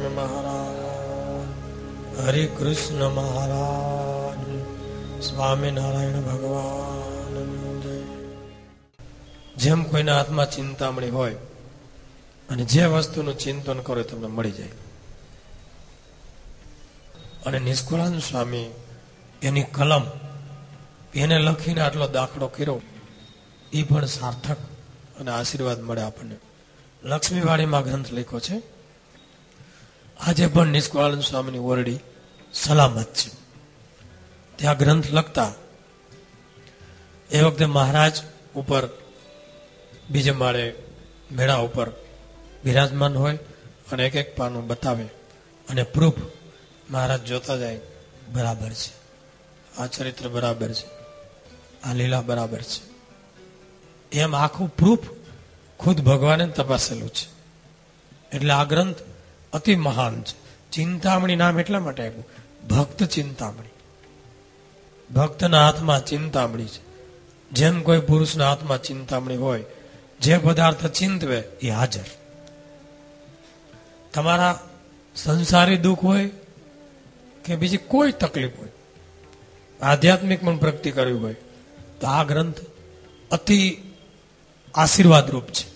સ્વામી મહારાજ, હરે કૃષ્ણ મહારાજ, સ્વામિનારાયણ ભગવાન જેમ કોઈના હાથમાં ચિંતામણી હોય અને જે વસ્તુનું ચિંતન કરો તમને મળી જાય. અને નિષ્કુળાન સ્વામી એની કલમ એને લખીને આટલો દાખલો કર્યો એ પણ સાર્થક અને આશીર્વાદ મળે આપણને. લક્ષ્મીવાડીમાં ગ્રંથ લખ્યો છે આજે પણ નિષ્કુળાનંદ સ્વામીની ઓરડી સલામત છે. ત્યાં ગ્રંથ લખતા એ વખતે મહારાજ ઉપર, બીજે માળે મેળા ઉપર બિરાજમાન હોય અને એક એક પાનું બતાવે અને પ્રૂફ મહારાજ જોતા જાય, બરાબર છે. આ ચરિત્ર બરાબર છે. આ લીલા બરાબર છે. એમ આખું પ્રૂફ ખુદ ભગવાને તપાસેલું છે. એટલે આ ગ્રંથ અતિ મહાન છે. ચિંતામણી નામ એટલા માટે આપ્યું. ભક્ત ચિંતામણી. ભક્તના હાથમાં ચિંતામણી છે. જેમ કોઈ પુરુષના હાથમાં ચિંતામણી હોય, જે પદાર્થ ચિંતવે એ હાજર. તમારા સંસારી દુઃખ હોય કે બીજી કોઈ તકલીફ હોય, આધ્યાત્મિક પણ પ્રગતિ કરવી હોય, તો આ ગ્રંથ અતિ આશીર્વાદ રૂપ છે.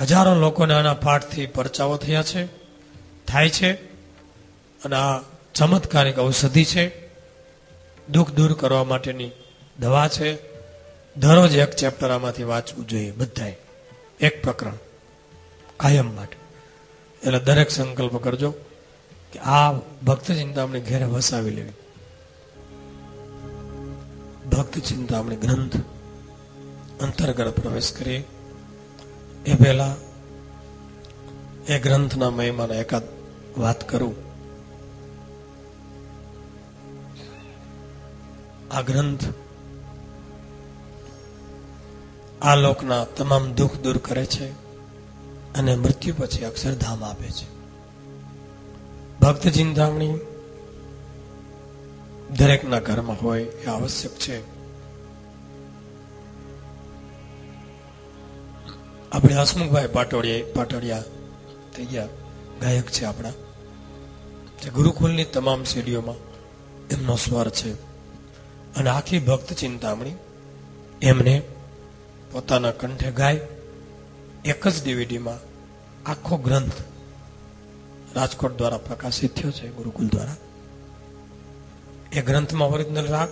હજારો લોકોને આના પાઠથી પરચાઓ થયા છે. થાય છે અને આ ચમત્કારિક ઔષધિ છે. દુઃખ દૂર કરવા માટેની દવા છે. દરરોજ એક ચેપ્ટર આમાંથી વાંચવું જોઈએ બધાએ. એક પ્રકરણ. કાયમ માટે. એટલે દરેક સંકલ્પ કરજો કે આ ભક્ત ચિંતામણી ઘેરે વસાવી લેવી. ભક્ત ચિંતામણી ગ્રંથ અંતર્ગત પ્રવેશ કરીએ. એ પહેલા એ ગ્રંથના મહિમાના એકાદ વાત કરું. આ ગ્રંથ આ લોકના તમામ દુઃખ દૂર કરે છે અને મૃત્યુ પછી અક્ષરધામ આપે છે. ભક્ત ચિંતામણી દરેકના ઘરમાં હોય એ આવશ્યક છે. આપણે હસમુખભાઈ પાટોડિયા પાટોડિયા થઈ ગયા. ગાયક છે આપણા. જે ગુરુકુલની તમામ સીડીઓમાં એમનો સ્વર છે. અને આખી ભક્ત ચિંતામણી એમને પોતાના કંઠે ગાય, એક જ ડીવીડીમાં આખો ગ્રંથ રાજકોટ દ્વારા પ્રકાશિત થયો છે ગુરુકુલ દ્વારા. એ ગ્રંથમાં ઓરિજિનલ રાગ,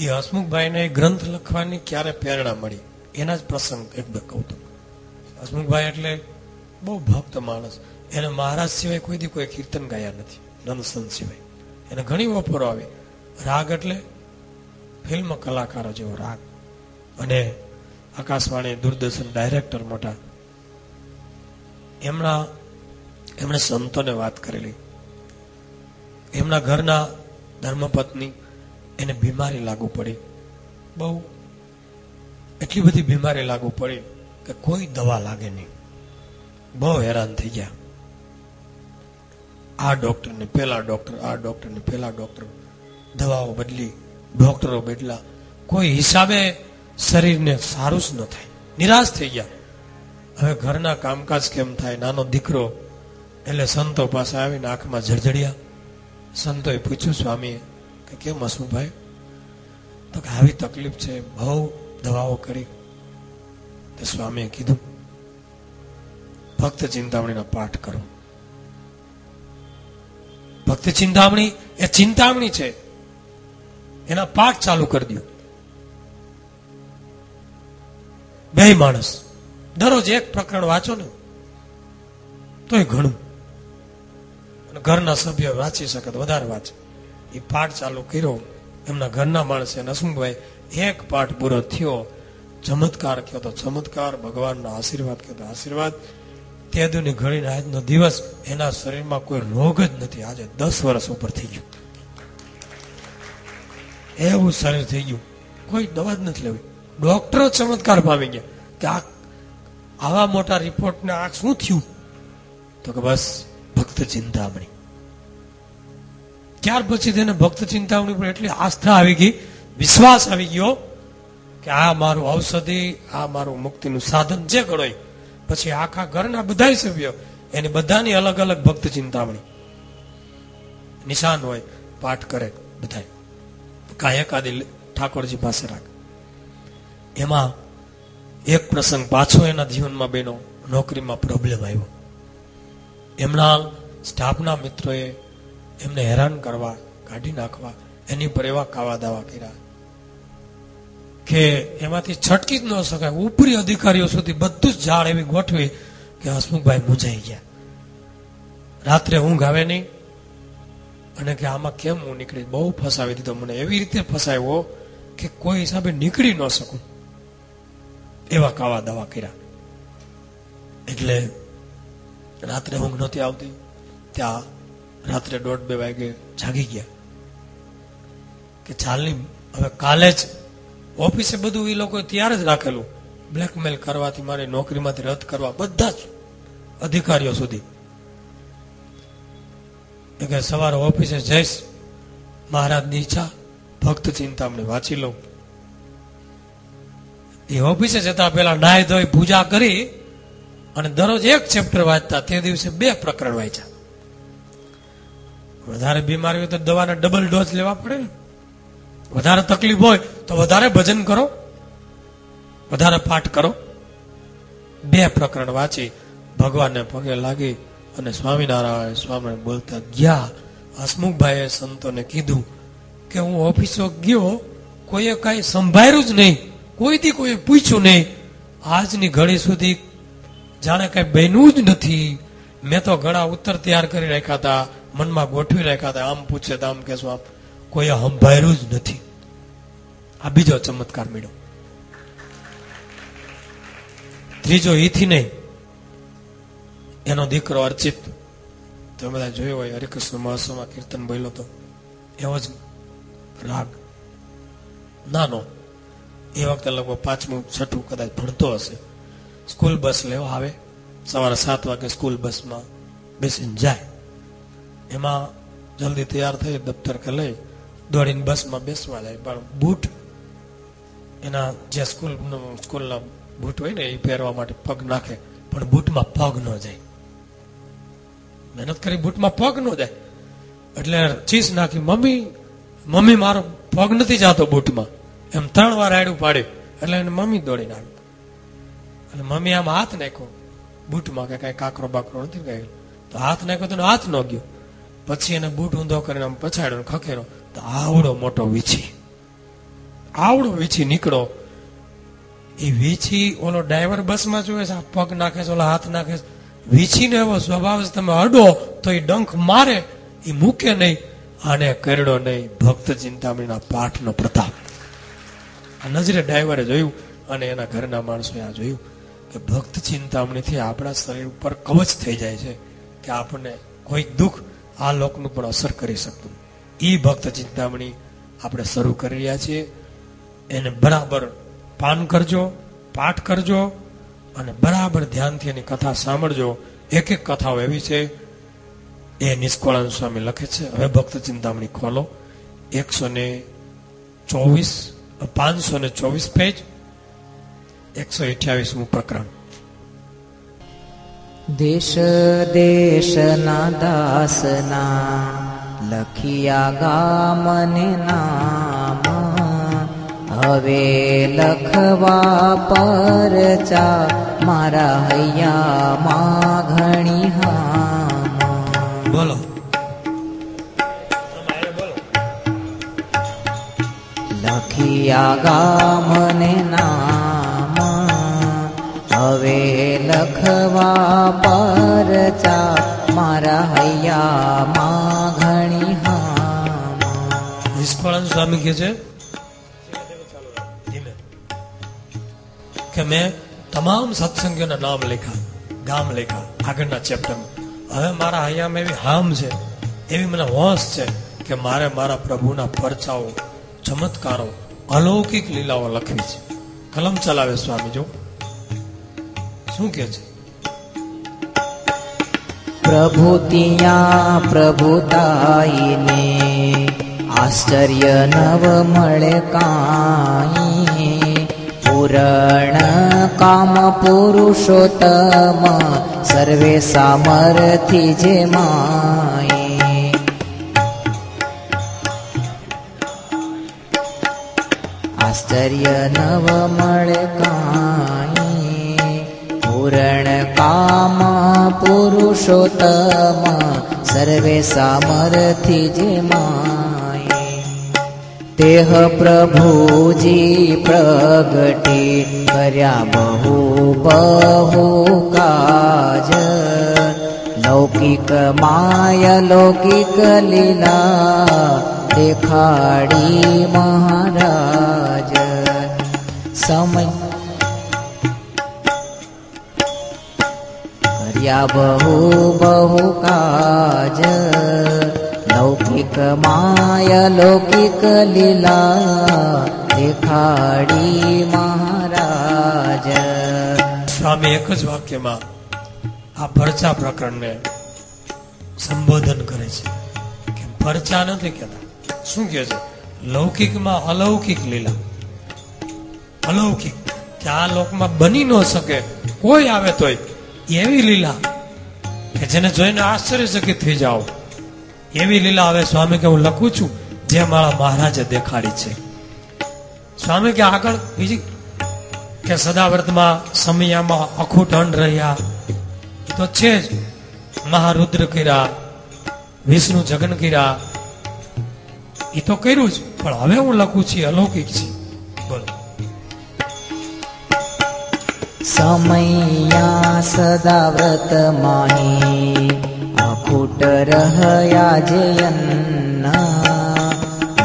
એ હસમુખભાઈને એ ગ્રંથ લખવાની ક્યારે પ્રેરણા મળી? એના જ પ્રસંગ એક બે કહું તો. હસમુખભાઈ એટલે બહુ ભક્ત માણસ. એને મહારાજ સિવાય કોઈ દી કોઈ કીર્તન ગાયા નથી, નંદસન સિવાય. એને ઘણી ઓફરો આવી. રાગ એટલે ફિલ્મ કલાકારો જેવો રાગ. અને આકાશવાણી દૂરદર્શન ડાયરેક્ટર મોટા એમના, એમણે સંતોને વાત કરેલી. એમના ઘરના ધર્મપત્ની એને બીમારી લાગુ પડી. બહુ, એટલી બધી બીમારી લાગુ પડી કે કોઈ દવા લાગે નહીં. બહુ હેરાન થઈ ગયા. આ ડોક્ટર ને, પેલા ડોક્ટર આ ડોક્ટર ને, પેલા ડોક્ટર દવાઓ બદલી ડોક્ટરો બદલા. કોઈ હિસાબે શરીરને સારું જ ન થાય. નિરાશ થઈ ગયા. હવે ઘરના કામકાજ કેમ થાય? નાનો દીકરો, એટલે સંતો પાસે આવીને આંખમાં જળજડિયા સંતોએ પૂછ્યું, સ્વામીએ, કે કેમ હસમુભાઈ તો કે આવી તકલીફ છે, બહુ દવાઓ કરી. તો સ્વામીએ કીધું ભક્ત ચિંતામણીનો પાઠ કરો. ભક્ત ચિંતામણી, એ ચિંતામણી છે. એના પાઠ ચાલુ કરી દો બે માણસ. દરરોજ એક પ્રકરણ વાંચો ને તો એ ઘણું. અને ઘરના સભ્યો વાંચી શકે વધારે વાંચે. એ પાઠ ચાલુ કર્યો, એમના ઘરના માણસે નસમુભાઈ એક પાઠ પૂરો થયો, ચમત્કાર કયો તો ચમત્કાર, ભગવાનનો આશીર્વાદ કયો આશીર્વાદ. તે દુની ઘડીને આજનો દિવસ એના શરીરમાં કોઈ રોગ જ નથી. આજે દસ વર્ષ ઉપર થઈ ગયું. એવું શરીર થઈ ગયું. કોઈ દવા જ નથી લેવી. ડોક્ટરો ચમત્કાર પામી ગયા કે આ આવા મોટા રિપોર્ટને આ શું થયું? તો કે બસ, ભક્ત ચિંતામણી. ત્યાર પછી તેને ભક્ત ચિંતામણી પર એટલી આસ્થા આવી ગઈ, વિશ્વાસ આવી ગયો કે આ મારું ઔષધિ, આ મારું મુક્તિનું સાધન જે ગણો પછી આખા ઘરના બધા સભ્યો એની બધાની અલગ અલગ ભક્ત ચિંતામણી. નિશાન હોય, પાઠ કરે બધા કાયક આદિ ઠાકોરજી પાસે રાખ. એમાં એક પ્રસંગ પાછો એના જીવનમાં બેનો નોકરીમાં પ્રોબ્લેમ આવ્યો. એમના સ્ટાફના મિત્રોએ એમને હેરાન કરવા, કાઢી નાખવા, એની પર એવા કાવા દાવા કર્યા. કે એમાંથી છટકી જ ન શકાય. ઉપરી અધિકારીઓ સુધી બધું જ ઝાડ એવી ગોઠવી કે હસમુખભાઈ મૂંઝાઈ ગયા. રાત્રે ઊંઘ આવે નહીં અને કે આમાં કેમ હું નીકળી? બહુ ફસાવી દીધો મને. એવી રીતે ફસાવ્યો કે કોઈ હિસાબે નીકળી ન શકું. એવા કાવા દવા કર્યા. એટલે રાત્રે ઊંઘ નહોતી આવતી. ત્યાં રાત્રે દોઢ બે વાગે જાગી ગયા. કે ચાલની, હવે કાલે જ ઓફિસે બધું એ લોકો ત્યારે જ રાખેલું. બ્લેકમેલ કરવાથી મારી નોકરીમાંથી રદ કરવા બધા જ અધિકારીઓ સુધી. કે સવારે ઓફિસે જઈશ, મહારાજની ઈચ્છા, ભક્ત ચિંતામણી વાંચી લઉં. એ ઓફિસે જતા પેલા નાય ધોઈ પૂજા કરી અને દરરોજ એક ચેપ્ટર વાંચતા. તે દિવસે બે પ્રકરણ વાંચ્યા. વધારે બીમારી હોય તો દવાના ડબલ ડોઝ લેવા પડે વધારે તકલીફ હોય તો વધારે ભજન કરો, વધારે પાઠ કરો. બે પ્રકરણ વાંચી ભગવાનને પગે લાગી અને સ્વામિનારાયણ સ્વામી બોલતા ગયા. હસમુખભાઈએ સંતોને કીધું કે હું ઓફિસો ગયો, કોઈએ કાંઈ સંભાળ્યું જ નહીં, કોઈથી કોઈ પૂછ્યું નહીં. આજની ઘડી સુધી જાણે કઈ બન્યું જ નથી. મેં તો ઘણા ઉત્તર તૈયાર કરી રાખ્યા હતા, મનમાં ગોઠવી રાખ્યા હતા. આમ પૂછે તો આમ કેશું આમ કોઈએ સંભાળ્યું જ નથી. આ બીજો ચમત્કાર મળ્યો. ત્રીજો ઈથી નહીં. એનો દીકરો અર્ચિત, તમે બધા જોયો હોય, હરિકૃષ્ણ મહોત્સવમાં કીર્તન બોલ્યો તો એવો જ રાગ. નાનો. એ વખતે લગભગ પાંચમું, છઠ્ઠું કદાચ ભણતો હશે. સ્કૂલ બસ લેવા આવે. સવારે સાત વાગે સ્કૂલ બસમાં બેસીને જાય. એમાં જલ્દી તૈયાર થઈ દફતર કે લઈ દોડીને બસમાં બેસવા જાય. પણ બૂટ એના જે સ્કૂલ સ્કૂલના બૂટ હોય ને એ પહેરવા માટે પગ નાખે, પણ બૂટમાં પગ ન જાય. મહેનત કરી બૂટમાં પગ ન જાય. એટલે ચીસ નાખી, મમ્મી મમ્મી, મારો પગ નથી જાતો બૂટમાં. એમ ત્રણ વાર આડું પાડ્યું એટલે એને મમ્મી દોડીને આવ્યું એટલે મમ્મી આમ હાથ નાખ્યો. બૂટમાં કે કઈ કાકરો બાકરો નથી ગયેલો. તો હાથ નાખ્યો તો હાથ ન ગયો. પછી એને બૂટ ઊંધો કરીને આમ પછાડ્યો ખખેરો તો આવડો મોટો વીછી આવડો વેચી નીકળો. એ વેચી ઓલો ડ્રાઈવર બસમાં જોવે છે પગ નાખે છે, ઓલો હાથ નાખે છે. વીછીને એવો સ્વભાવ તમે અડો તો એ ડંખ મારે, એ મૂકે નહીં. આને કરડો નહીં. ભક્ત ચિંતામણીના પાઠનો પ્રતાપ. આ નજરે ડ્રાઈવરે જોયું અને એના ઘરના માણસોએ આ જોયું કે ભક્ત ચિંતામણીથી આપણા શરીર ઉપર કવચ થઈ જાય છે કે આપણને કોઈ દુઃખ આ લોકનું પણ અસર કરી શકતું. એ ભક્ત ચિંતામણી આપણે શરૂ કરી રહ્યા છીએ. એને બરાબર પાન કરજો, પાઠ કરજો અને બરાબર ધ્યાનથી એની કથા સાંભળજો. એક એક કથાઓ એવી છે, એ નિષ્કોળાન સ્વામી લખે છે. હવે ભક્ત ચિંતામણી ખોલો. એકસો ને ચોવીસ પાંચસો ને ચોવીસ પેજ. એકસો અઠ્યાવીસમું પ્રકરણ. દેશ દેશના દાસના લખિયા ગામને નામ હવે લખવા પરચા મારા હૈયામાં ઘણી હા બોલો. લખિયા ગામને નામ. હવે લખવા પરચા મારા હૈયામાં ઘણી હા નિષ્ફળાન સ્વામી કે છે કે મેં તમામ સત્સંગીઓના નામ લખ્યા ગામ લખ્યા આગળના ચેપ્ટરમાં હવે મારા હૈયામાં એવી હામ છે એવી મને હોશ છે કે મારે મારા પ્રભુના પરચાઓ ચમત્કારો અલૌકિક લીલાઓ લખવી છે કલમ ચલાવે સ્વામી જો શું કે છે પ્રભુ ત્યાં પ્રભુતાઈને આશ્ચર્ય નવ મળે કાંઈ પૂરણ કામ પુરુષોત્તમ સર્વે સામર્થી જે માય આશ્ચર્ય નવ મળે કાંઈ પૂરણ કામ પુરુષોત્તમ સર્વે સામર્થી જે માય देहप्रभुजी प्रगटे कर्या बहु बहु काज। लौकिक लौकिकमाय लौकिक लीला देखाडी महाराज। समय कर्या बहु बहु काज। લૌકિક માયા લૌકિક લીલા દેખાડી મહારાજ સ્વામી એક જ વાક્યમાં આ પરચા પ્રકરણને સંબોધન કરે છે. કે પરચા નથી કહેતા. શું કહે છે? લૌકિકમાં અલૌકિક લીલા. અલૌકિક. કે આ લોકમાં બની ન શકે, કોઈ આવે તોય એવી લીલા કે જેને જોઈને આશ્ચર્યચકિત થઈ જાઓ. એવી લીલા હવે સ્વામી કે હું લખું છું, જે મારા મહારાજે દેખાડી છે. સ્વામી કે આગળ બીજી કે સદાવ્રતમાં સમયામાં અખૂટ અંડ રહ્યા. તો છે જ. મહારુદ્ર કર્યા, વિષ્ણુ જગન કર્યા. એ તો કર્યું જ, પણ હવે હું લખું છું અલૌકિક છે. બોલો. સમયા સદા વ્રત रः याजयन्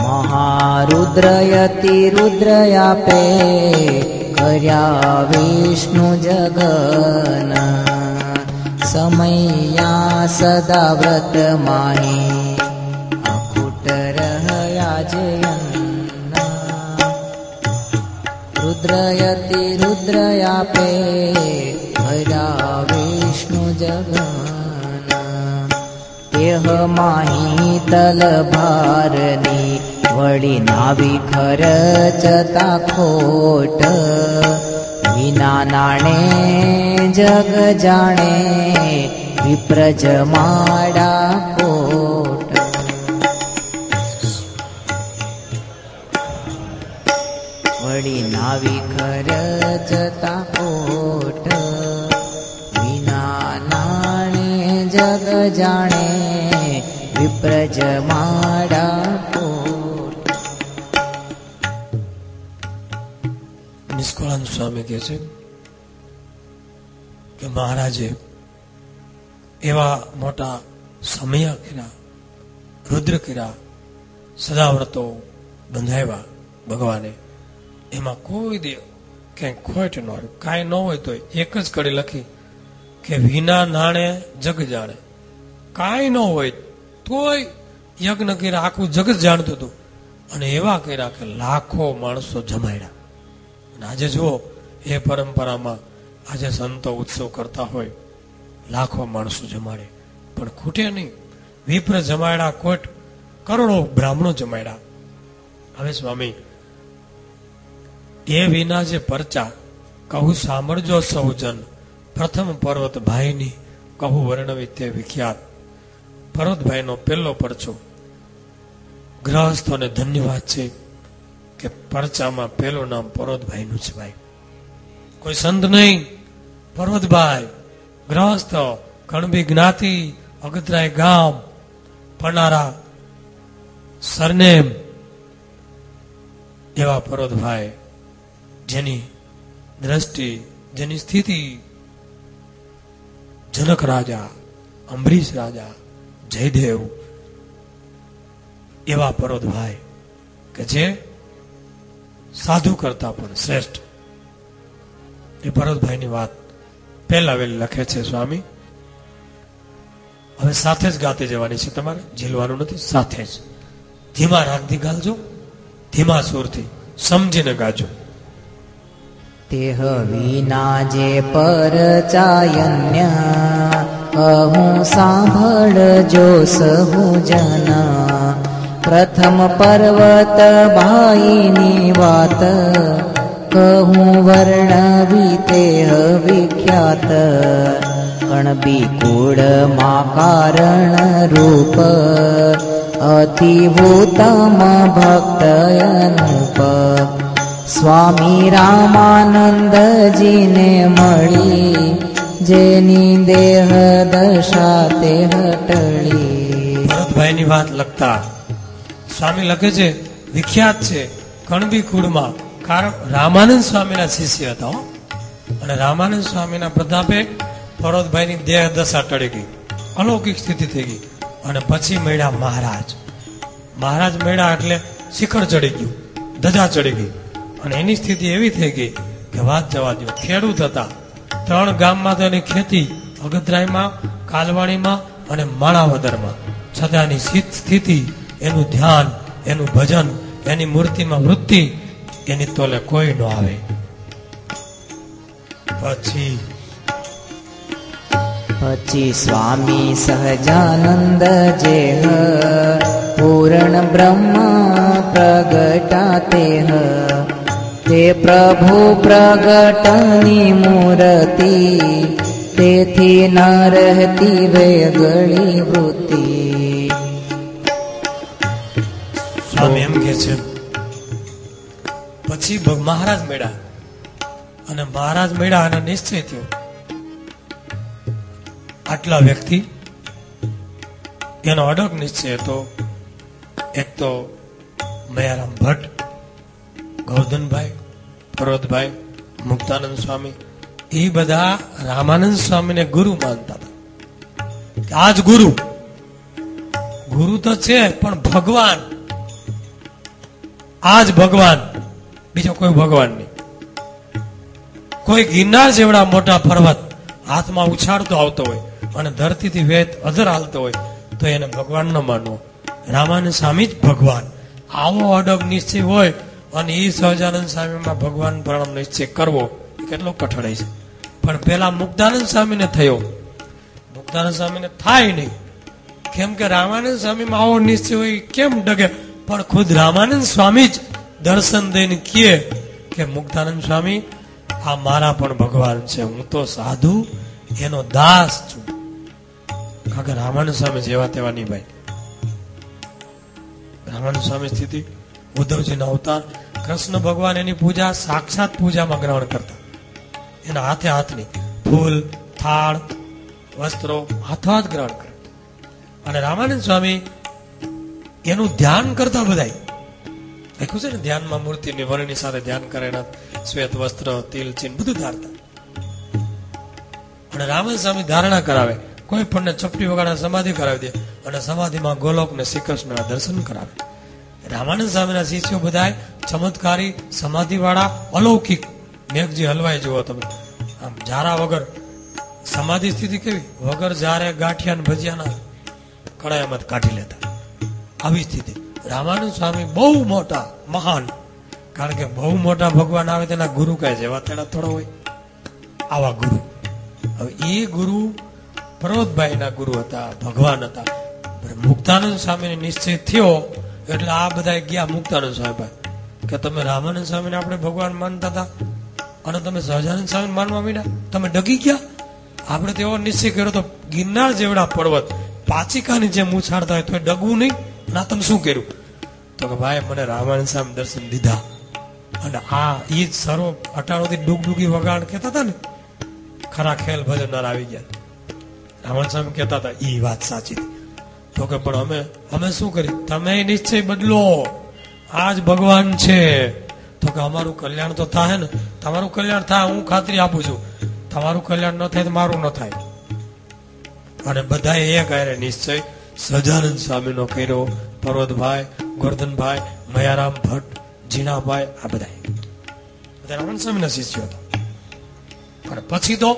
महारुद्रयति रुद्रयापे कर्या विष्णुजगन समय्या सदा व्रतमाने अकुटरन् रुद्रयति रुद्रयापे हर्याविष्णुजग देह माही तलभारनी वडि नावी खरचता खोट। विना नाणे जग जाणे विप्रज माडा कोट विप्रजमाडाट नावी खरचता જાણે વિપ્રજ માડા કોટ સ્વામી કહે છે કે મહારાજે એવા મોટા સમય કર્યા રુદ્ર કર્યા સદાવ્રતો બંધાવ્યા ભગવાને. એમાં કોઈ દેવ ક્યાંય ખોટ ન હોય. કાંઈ ન હોય તો એક જ કડી લખી કે વિના નાણે જગ જાણે. કાંઈ ન હોય, તોય યજ્ઞ કર્યા, આખું જગત જાણતું હતું. અને એવા કર્યા કે લાખો માણસો જમાડ્યા. અને આજે જુઓ, એ પરંપરામાં આજે સંતો ઉત્સવ કરતા હોય, લાખો માણસો જમાડે. પણ ખૂટે નહીં. વિપ્ર જમાડ્યા, કોટ કરોડો બ્રાહ્મણો જમાડ્યા. હવે સ્વામી, એ વિના જે પરચા, કહું સાંભળજો સૌજન પ્રથમ પર્વત ભાઈની કહું વર્ણવી તે વિખ્યાત. પર્વતભાઈનો પહેલો પરચો. ગ્રહસ્થોને ધન્યવાદ છે કે પરચામાં પહેલું નામ પર્વતભાઈનું છે ભાઈ. કોઈ સંત નહીં. પર્વતભાઈ ગ્રહસ્થ, કણબી જ્ઞાતિ અગતરાય ગામ, પનારા, સરનેમ એવા પર્વતભાઈ જેની દ્રષ્ટિ, જેની સ્થિતિ જનક રાજા, અંબરીશ રાજા જયદેવ, એવા પરોધભાઈ કે જે સાધુ કરતા પણ શ્રેષ્ઠ. એ ભરતભાઈની વાત પહેલા વેલી લખે છે સ્વામી. હવે સાથે જ ગાતે જવાની છે તમારે, ઝીલવાનું નથી, સાથે જ. ધીમા રાગથી ગાલજો, ધીમા સુરથી સમજીને ગાજો. તેહ વિના જે પરચાયન્ય કહું भळोसुजना प्रथम पर्वत भाई कहु वर्णविते विख्यात कण विपुर्णमा कारणरूप अतिभूतम भक्त स्वामी रामानन्दजीने જેની દેહ દશા તે હટળી. ભરતભાઈની વાત લખતા, સ્વામી લખે છે, વિખ્યાત છે, કણબી કુળમાં. કારણ રામાનંદ સ્વામીના શિષ્ય હતા અને રામાનંદ સ્વામીના પ્રતાપે ભરતભાઈની દેહ દશા ટળી ગઈ. અલૌકિક સ્થિતિ થઈ ગઈ. અને પછી મળ્યા મહારાજ. મહારાજ મળ્યા એટલે શિખર ચડી ગયું, ધજા ચડી ગઈ. અને એની સ્થિતિ એવી થઈ ગઈ કે વાત જવા દો ખેડૂત હતા. ત્રણ ગામમાં તો ખેતી અગતરાયમાં કાલવાણીમાં અને માણાવદરમાં. છતાંની સ્થિત- એનું ધ્યાન, એનું ભજન, એની મૂર્તિમાં વૃત્તિ, એની તોલે કોઈ ન આવે. પછી પછી સ્વામી સહજાનંદ જે પૂર્ણ બ્રહ્મ પ્રગટા તે તે પ્રભુ પ્રગટની મૂર્તિ, તેથી ન રહેતી વેગળી વૃત્તિ. સ્વામી એમ કે છે, પછી મહારાજ મેળા અને મહારાજ મેળા અને નિશ્ચય થયો. આટલા વ્યક્તિ, એનો અડગ નિશ્ચય હતો. એક તો મયારામ ભટ્ટ ગૌધનભાઈ પર્વતભાઈ મુક્તાનંદ સ્વામી, એ બધા રામાનંદ સ્વામીને ગુરુ માનતા હતા. આજ ગુરુ. ગુરુ તો છે, પણ ભગવાન. આજ ભગવાન. બીજો કોઈ ભગવાન નહીં. કોઈ ગિરનાર જેવડા મોટા પર્વત હાથમાં ઉછાળતો આવતો હોય અને ધરતીથી વેત અધર હાલતો હોય, તો એને ભગવાન ન માનવો. રામાનંદ સ્વામી જ ભગવાન. આવો અડગ નિશ્ચય હોય અને એ સહજાનંદ સ્વામીમાં ભગવાન પ્રણામ નિશ્ચય કરવો કેટલો કઠણાઈ છે. પણ પેલા મુક્તાનંદ સ્વામીને થયો. મુક્તાનંદ સ્વામીને થાય નહીં. કેમ કે રામાનંદ સ્વામીમાં આવો નિશ્ચય હોય કેમ ડગે? પણ ખુદ રામાનંદ સ્વામી જ દર્શન દઈને કહે કે, મુક્તાનંદ સ્વામી, આ મારા પણ ભગવાન છે, હું તો સાધુ, એનો દાસ છું. કારણ કે રામાનંદ સ્વામી જેવા તેવા નહીં ભાઈ. રામાનંદ સ્વામી સ્થિતિ ઉદ્ધવજીના અવતાર કૃષ્ણ ભગવાન એની પૂજા સાક્ષાત પૂજામાં ગ્રહણ કરતા. એના હાથે હાથની ફૂલ, થાળ, વસ્ત્રો હાથો હાથ ગ્રહણ કરે. અને રામાનંદ સ્વામી એનું ધ્યાન કરતા બધા લખ્યું છે ને, ધ્યાનમાં મૂર્તિની વર્ણની સાથે ધ્યાન કરે શ્વેત વસ્ત્ર, તિલ ચિહ્ન બધું ધારતા. અને રામાનંદ સ્વામી ધારણા કરાવે. કોઈ પણ ચપટી વગાડે સમાધિ કરાવી દે અને સમાધિમાં ગોલોક ને શ્રી કૃષ્ણના દર્શન કરાવે. રામાનંદ સ્વામીના શિષ્યો બધા ચમત્કારી સમાધિ વાળા અલૌકિક. મેઘજી, હલવાઈ જુઓ તમે. આમ જારા વગર સમાધિ સ્થિતિ કેવી? વગર જારે ગાંઠિયા ભજીયાના કડાયામાં કાઢી લેતા. આવી સ્થિતિ. રામાનંદ સ્વામી બહુ મોટા, મહાન. કારણ કે બહુ મોટા ભગવાન આવે તેના ગુરુ કહે જેવા તેના થોડો હોય. આવા ગુરુ. હવે એ ગુરુ પર્વતભાઈના ગુરુ હતા, ભગવાન હતા. મુક્તાનંદ સ્વામીને નિશ્ચય થયો એટલે આ બધા ગયા મુક્તાનંદ સ્વામી કે તમે રામાનંદ સ્વામીને આપણે ભગવાન માનતા હતા? અને તમે સહજાનંદ સ્વામી માનવા માંડ્યા? તમે ડગી ગયા? આપણે તેવો નિશ્ચય કર્યો તો ગિરનાર જેવડા પર્વત પાચિકાની જેમ ઉછાળતા હોય તો એ ડગવું નહીં. ના, તમે શું કર્યું? તો કે ભાઈ, મને રામાનંદ સ્વામી દર્શન દીધા. અને આ એ જ સર્વ અટાણોથી ડુગડુગી વગાડ કહેતા હતા ને, ખરા ખેલ ભજનનાર આવી ગયા. રામાનંદ સ્વામી કહેતા હતા એ વાત સાચી. હતી. તો કે પણ અમે અમે શું કરી? તમે નિશ્ચય બદલો. આજ ભગવાન છે. તો કે અમારું કલ્યાણ તો થાય ને? તમારું કલ્યાણ થાય હું ખાતરી આપું છું. તમારું કલ્યાણ ન થાય તો મારું ન થાય. અને બધા એક કહે નિશ્ચય સજાનંદ સ્વામીનો કર્યો. પર્વતભાઈ ગોરધનભાઈ મયારામ ભટ્ટ જીણાભાઈ આ બધા બધા રામાનંદ સ્વામીના શિષ્યો હતા. પણ પછી તો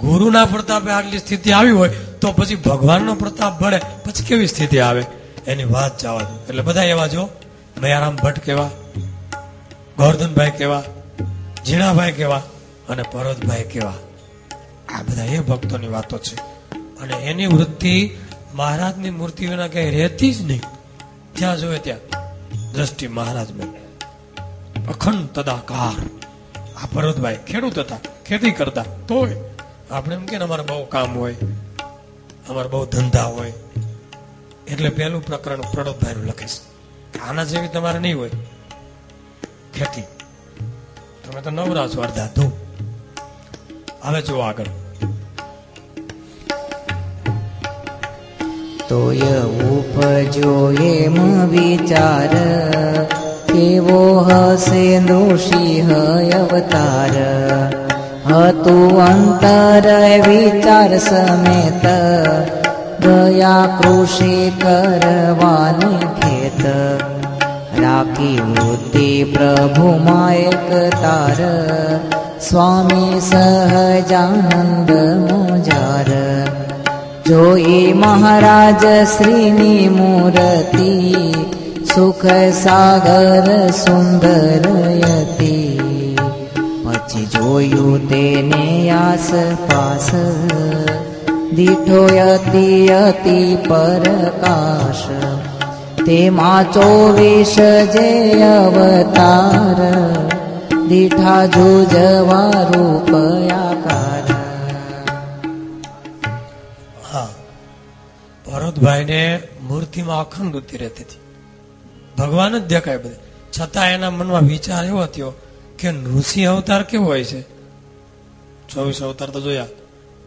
ગુરુના પ્રતાપે આટલી સ્થિતિ આવી હોય તો પછી ભગવાનનો પ્રતાપ ભળે, પછી કેવી સ્થિતિ આવે? એની વાત જવા દો. એટલે બધા એવા જો, મયારામ ભટ્ટ કેવા ગોરધનભાઈ કેવા, ઝીણાભાઈ કેવા અને પર્વતભાઈ કેવા. આ બધા એ ભક્તોની વાતો છે. અને એની વૃત્તિ મહારાજની મૂર્તિ વિના કઈ રહેતી જ નહીં. જ્યાં જોવે ત્યાં દ્રષ્ટિ મહારાજ અખંડ તદાકાર. આ ભરતભાઈ ખેડૂત હતા, ખેતી કરતા, તોય આપણે એમ કે અમારે બહુ કામ હોય. અમારે બહુ ધંધા હોય. એટલે પહેલું પ્રકરણ પ્રણોદભાઈ લખીશ આના જેવી તમારે નહીં હોય. ખેતી. તમે તો નવરા છો, અડધા ધૂ. હવે જો આગળ. તોય ઉપજો એમ વિચાર, કેવો હશે નૃસિંહ અવતાર? हतु अन्तर विचार समेत गया कृषि करवानि खेत राखी मूर्ति प्रभु मायक तार स्वामी सहजानन्द मुजार। जोई महाराज श्रीनी मूरति सुख सागर सुन्दरयति પછી જોયું તેને આસપાસ. દીઠો અતિ અતિ પરકાશ. તેમાં ચોવીસ જે અવતાર. દીઠા જોજવા રૂપ આકાર હા, ભરતભાઈને મૂર્તિમાં અખંડ વૃત્તિ રહેતી હતી ભગવાન જ દેખાય બધે. છતાં એના મનમાં વિચાર એવો થયો કે ઋષિ અવતાર કેવો હોય છે? ચોવીસ અવતાર તો જોયા.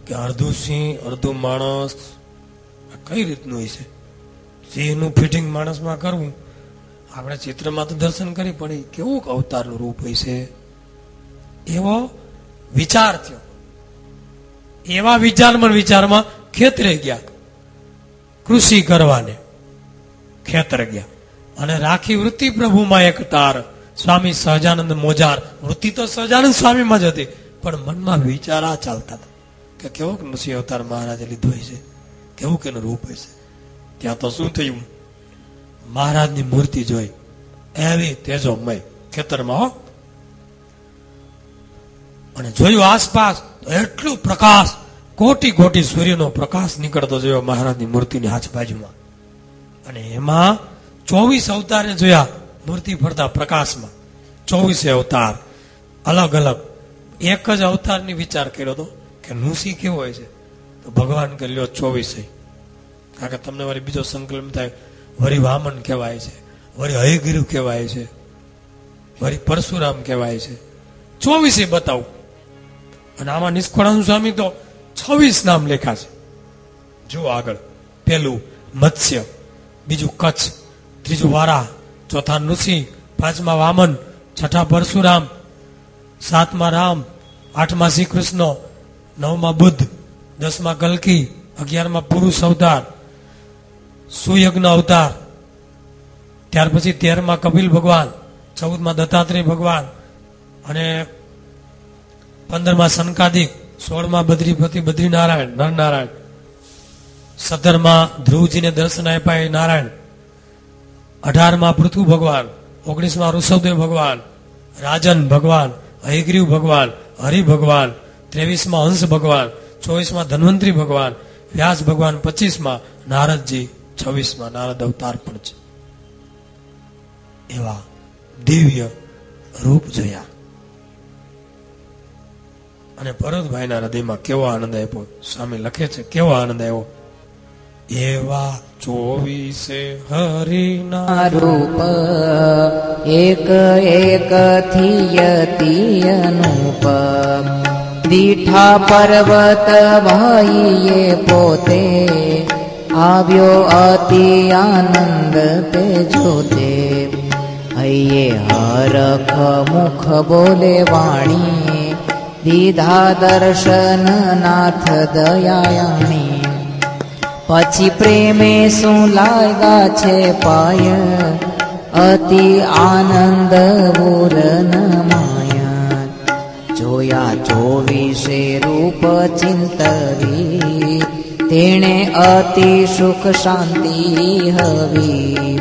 કે અડધું સિંહ અડધું માણસ કઈ રીતનું હોય છે? સિંહનું ફિટિંગ માણસમાં કરવું. આપણે ચિત્રમાં તો દર્શન કરી એ કેવું અવતારનું રૂપ હોય છે? એવો વિચાર થયો. એવા વિચારમાં વિચારમાં ખેતરે ગયા. કૃષિ કરવાને ખેતર ગયા. અને રાખી વૃત્તિ પ્રભુમાં એક તાર સ્વામી સહજાનંદ મોજાર. વૃત્તિ તો સહજાનંદ સ્વામીમાં જ હતી. પણ મનમાં વિચાર આ ચાલતા હતા. કે કેવો નૃસિંહ અવતાર મહારાજે લીધો છે કેવું કે રૂપ છે ત્યાં તો શું થયું? મહારાજની મૂર્તિ જોઈ. એવી તેજોમય ખેતરમાં હો. અને જોયું આસપાસ એટલું પ્રકાશ. કોટી કોટી સૂર્યનો પ્રકાશ નીકળતો જોયો મહારાજની મૂર્તિની આજુબાજુમાં અને એમાં ચોવીસ અવતારને જોયા. મૂર્તિ ફરતા પ્રકાશમાં. ચોવીસે અવતાર. અલગ અલગ. એક જ અવતારની વિચાર કર્યો હતો કે નુસી કેવો હોય છે? તો ભગવાન કે લ્યો ચોવીસે. કારણ કે તમને વળી બીજો સંકલ્પ થાય વળી વામન કહેવાય છે વળી હયગીરુ કહેવાય છે વળી પરશુરામ કહેવાય છે. ચોવીસે બતાવું. અને આમાં નિષ્ફળાનુ સ્વામી તો છવ્વીસ નામ લેખા છે. જુઓ આગળ. પેલું, મત્સ્ય. બીજું, કચ્છ. ત્રીજું, વારા. ચોથા નૃસિંહ, પાંચમા વામન, છઠ્ઠા પરશુરામ, સાતમા રામ, આઠમા શ્રી કૃષ્ણ નવમા બુદ્ધ, દસમા કલ્કી, અગિયારમાં પુરુષ અવતાર, સુયજ્ઞ અવતાર, ત્યાર પછી તેરમાં કપિલ ભગવાન, ચૌદમાં દત્તાત્રેય ભગવાન અને પંદરમાં સનકાદિક સોળમાં બદ્રીપતિ બદ્રીનારાયણ, નરનારાયણ. સત્તરમાં ધ્રુવજીને દર્શન આપ્યા એ નારાયણ. અઢારમાં પૃથુ ભગવાન, ઓગણીસમાં ઋષભદેવ ભગવાન, રાજન ભગવાન હયગ્રીવ ભગવાન, હરિ ભગવાન, ત્રેવીસમાં હંસ ભગવાન, ચોવીસમાં ધન્વંતરી ભગવાન, વ્યાસ ભગવાન પચીસમાં, નારદજી છવ્વીસમાં, નારદ અવતાર પણ છે. એવા દિવ્ય રૂપ જોયા. અને ભરતભાઈના હૃદયમાં કેવો આનંદ આપ્યો? સ્વામી લખે છે, કેવો આનંદ આવ્યો એવા ચોવીસે હરિના રૂપ એક એક થી અનુપ. દીઠા પર્વત ભાઈએ પોતે, આવ્યો અતિ આનંદ તે જોતે. હૈયે હરખ મુખ બોલે વાણી, દીધા દર્શન નાથ દયાયાણી. પછી પ્રેમે શું લાગ્યા છે પાય? અતિ આનંદ પૂરન માયા. જોયા જોવીશે રૂપ ચિંતવી. તેણે અતિ સુખ શાંતિ હવી.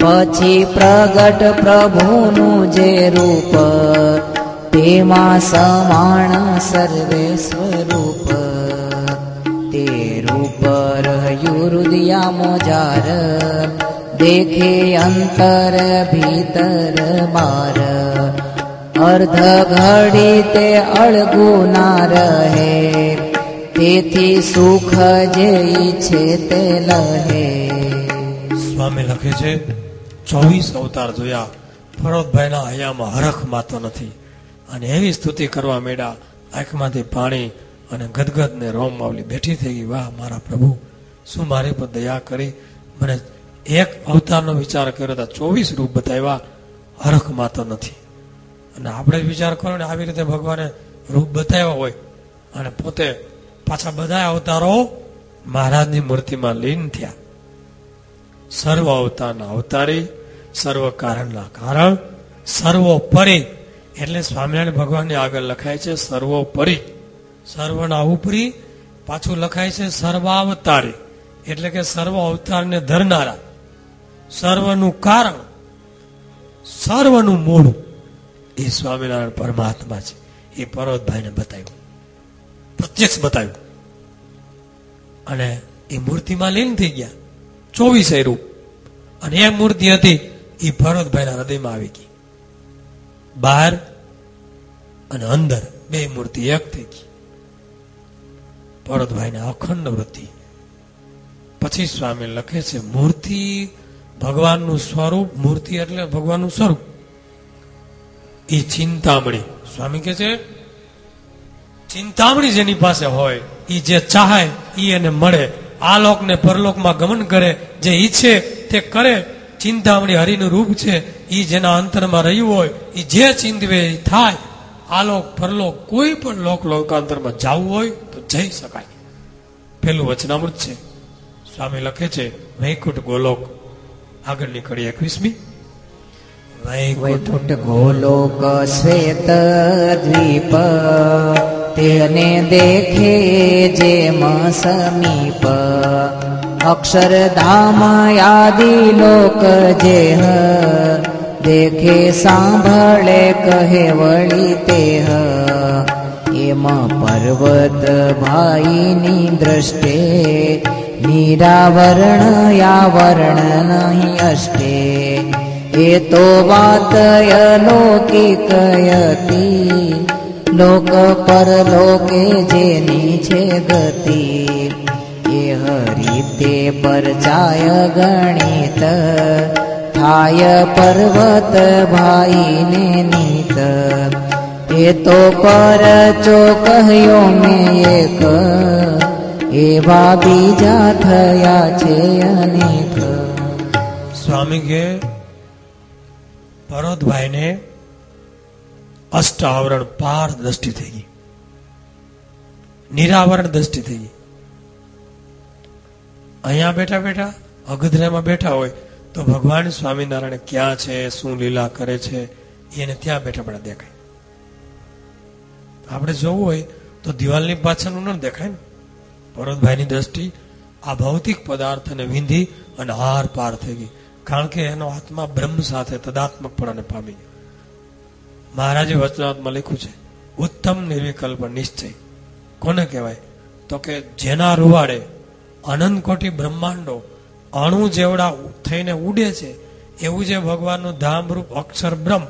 પછી પ્રગટ પ્રભુનું જે રૂપ, તેમાં સમાણ સર્વે હૃદયા મોજાર દેખે અંતર ભીતર બાર અર્ધ ઘડી તે અળગું ના રહે તેથી સુખ જે છે તે લહે સ્વામી લખે છે ચોવીસ અવતાર જોયા ફરોદભાઈના હયામાં હરખ માતો નથી અને એવી સ્તુતિ કરવા માંડ્યા, આંખમાંથી પાણી અને ગદગદને રોમ માવલી બેઠી થઈ ગઈ, વાહ, મારા પ્રભુ શું મારી પર દયા કરી? મને એક અવતારનો વિચાર કર્યો હતા ચોવીસ રૂપ બતાવ્યા, હરખ માતો નથી. અને આપણે જ વિચાર કરો ને આવી રીતે ભગવાને રૂપ બતાવ્યા હોય, અને પોતે પાછા બધા અવતારો મહારાજની મૂર્તિમાં લીન થયા. સર્વ અવતારના અવતારી, સર્વ કારણના કારણ, સર્વોપરી, એટલે સ્વામિનારાયણ ભગવાનની આગળ લખાય છે સર્વોપરી. સર્વના ઉપરી પાછું લખાય છે સર્વાવતારી. એટલે કે સર્વ અવતારને ધરનારા. સર્વનું કારણ, સર્વનું મૂળ એ સ્વામિનારાયણ પરમાત્મા છે. એ પર્વતભાઈને બતાવ્યું. પ્રત્યક્ષ બતાવ્યું. અને એ મૂર્તિમાં લીન થઈ ગયા. ચોવીસે રૂપ અને એ મૂર્તિ હતી, એ ભરતભાઈના હૃદયમાં આવી ગઈ. બહાર અને અંદર બે મૂર્તિ એક થઈ ગઈ. ભરતભાઈને અખંડ વૃત્તિ. પછી સ્વામી લખે છે, મૂર્તિ ભગવાનનું સ્વરૂપ, મૂર્તિ એટલે ભગવાનનું સ્વરૂપ. એ ચિંતામણી. સ્વામી કે છે, ચિંતામણી જેની પાસે હોય એ જે ચાહે એ એને મળે. આ લોક ને પરલોકમાં ગમન કરે, જે ઈચ્છે તે કરે. ચિંતામણી હરિનું રૂપ છે એ જેના અંતરમાં રહ્યું હોય એ જે ચિંતવે એ થાય. આલોક પરલોક કોઈ પણ લોક, લોકાંતરમાં જવું હોય તો જઈ શકાય. પેલું વચનામૃત છે. સ્વામી લખે છે, વૈકુંઠ ગોલોક. આગળની કડી એકવીસમી. વૈકુંઠ ગોલોક શ્વેત દ્વીપ, તેને દેખે જેમ સમીપ. અક્ષરધામ આદિ લોક જે દેખે સાંભળે કહે વળી તે એમાં પર્વત ભાઈની દ્રષ્ટે निरावरण यावरण नहि अस्ते। एतो वातय लोकयति लोकपरलोके जेनि जे गति ये हरिते परचाय गणित। थाय पर्वत भाने नीत। एतो परचो कहयो मे एक। એવા બીજા થયા છે અનેક. સ્વામી કે ભરતભાઈને અષ્ટ આવરણ પાર દ્રષ્ટિ થઈ ગઈ. નિરાવરણ દ્રષ્ટિ થઈ ગઈ. અહીંયા બેઠા બેઠા અગધરામાં બેઠા હોય તો ભગવાન સ્વામિનારાયણ ક્યાં છે, શું લીલા કરે છે, એને ત્યાં બેઠા બેઠા દેખાય. આપણે જોવું હોય તો દિવાલની પાછળનું ન દેખાય ને. પર્વતભાઈની દ્રષ્ટિ આ ભૌતિક પદાર્થને વિંધી અને હાર પાર થઈ ગઈ. કારણ કે એનો આત્મા બ્રહ્મ સાથે તદાત્મકપણાને પામી ગયો. મહારાજે વચનાત્મા લખ્યું છે, ઉત્તમ નિર્વિકલ્પ નિશ્ચય. કોને કહેવાય? તો કે જેના રૂવાડે અનંત કોટી બ્રહ્માંડો અણુ જેવડા થઈને ઉડે છે, એવું જે ભગવાનનું ધામરૂપ અક્ષર બ્રહ્મ,